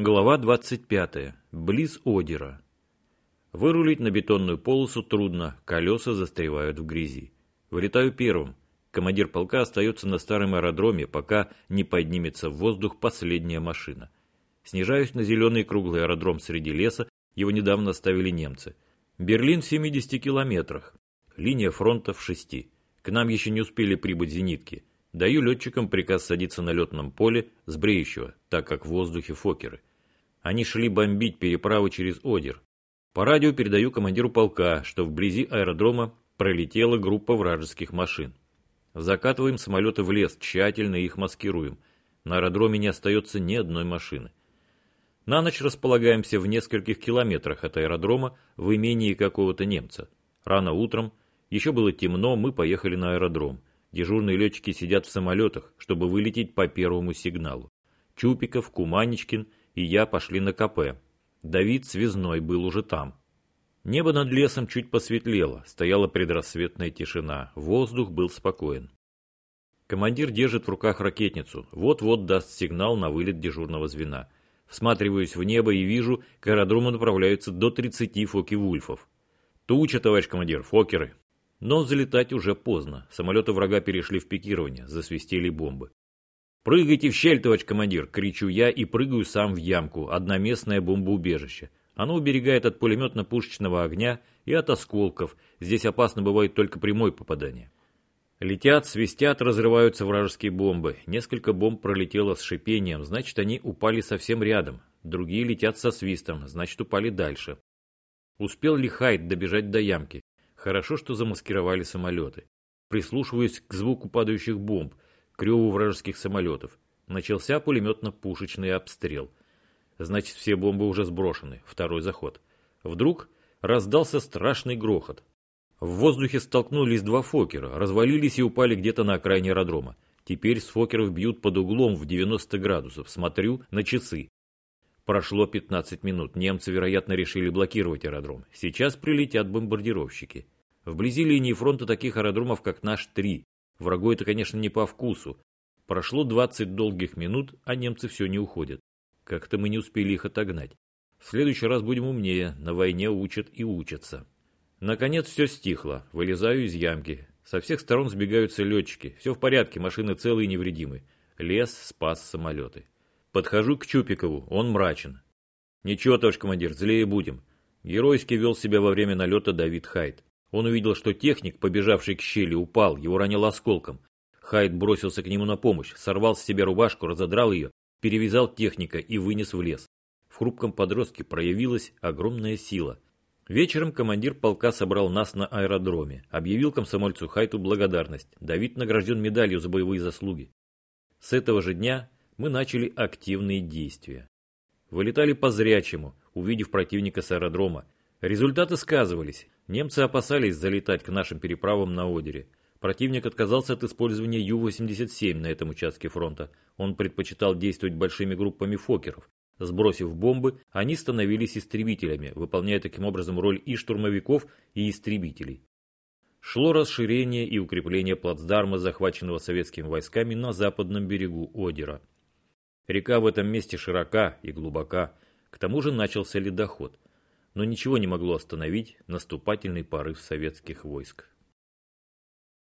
Глава 25. Близ Одера. Вырулить на бетонную полосу трудно, колеса застревают в грязи. Вылетаю первым. Командир полка остается на старом аэродроме, пока не поднимется в воздух последняя машина. Снижаюсь на зеленый круглый аэродром среди леса, его недавно оставили немцы. Берлин в 70 километрах. Линия фронта в шести. К нам еще не успели прибыть зенитки. Даю летчикам приказ садиться на летном поле с бреющего, так как в воздухе фокеры. Они шли бомбить переправы через Одер. По радио передаю командиру полка, что вблизи аэродрома пролетела группа вражеских машин. Закатываем самолеты в лес, тщательно их маскируем. На аэродроме не остается ни одной машины. На ночь располагаемся в нескольких километрах от аэродрома в имении какого-то немца. Рано утром, еще было темно, мы поехали на аэродром. Дежурные летчики сидят в самолетах, чтобы вылететь по первому сигналу. Чупиков, Куманечкин и я пошли на КП. Давид Связной был уже там. Небо над лесом чуть посветлело, стояла предрассветная тишина, воздух был спокоен. Командир держит в руках ракетницу, вот-вот даст сигнал на вылет дежурного звена. Всматриваюсь в небо и вижу, к аэродрому направляются до 30 фоки-вульфов. Туча, товарищ командир, фокеры. Но залетать уже поздно, самолеты врага перешли в пикирование, засвистели бомбы. «Прыгайте в щель, товарищ командир!» – кричу я и прыгаю сам в ямку, одноместное бомбоубежище. Оно уберегает от пулеметно-пушечного огня и от осколков, здесь опасно бывает только прямое попадание. Летят, свистят, разрываются вражеские бомбы. Несколько бомб пролетело с шипением, значит они упали совсем рядом. Другие летят со свистом, значит упали дальше. Успел ли Хайд добежать до ямки? Хорошо, что замаскировали самолеты. Прислушиваюсь к звуку падающих бомб – к реву вражеских самолетов. Начался пулеметно-пушечный обстрел. Значит, все бомбы уже сброшены. Второй заход. Вдруг раздался страшный грохот. В воздухе столкнулись два фокера, развалились и упали где-то на окраине аэродрома. Теперь с фокеров бьют под углом в 90 градусов. Смотрю на часы. Прошло 15 минут. Немцы, вероятно, решили блокировать аэродром. Сейчас прилетят бомбардировщики. Вблизи линии фронта таких аэродромов, как наш, три. Врагу это, конечно, не по вкусу. Прошло 20 долгих минут, а немцы все не уходят. Как-то мы не успели их отогнать. В следующий раз будем умнее, на войне учат и учатся. Наконец все стихло, вылезаю из ямки. Со всех сторон сбегаются летчики. Все в порядке, машины целые и невредимы. Лес спас самолеты. Подхожу к Чупикову, он мрачен. Ничего, товарищ командир, злее будем. Геройски вел себя во время налета Давид Хайт. Он увидел, что техник, побежавший к щели, упал, его ранил осколком. Хайд бросился к нему на помощь, сорвал с себя рубашку, разодрал ее, перевязал техника и вынес в лес. В хрупком подростке проявилась огромная сила. Вечером командир полка собрал нас на аэродроме, объявил комсомольцу Хайту благодарность. Давид награжден медалью за боевые заслуги. С этого же дня мы начали активные действия. Вылетали по зрячему, увидев противника с аэродрома. Результаты сказывались. Немцы опасались залетать к нашим переправам на Одере. Противник отказался от использования Ю-87 на этом участке фронта. Он предпочитал действовать большими группами фокеров. Сбросив бомбы, они становились истребителями, выполняя таким образом роль и штурмовиков, и истребителей. Шло расширение и укрепление плацдарма, захваченного советскими войсками на западном берегу Одера. Река в этом месте широка и глубока, к тому же начался ледоход – но ничего не могло остановить наступательный порыв советских войск.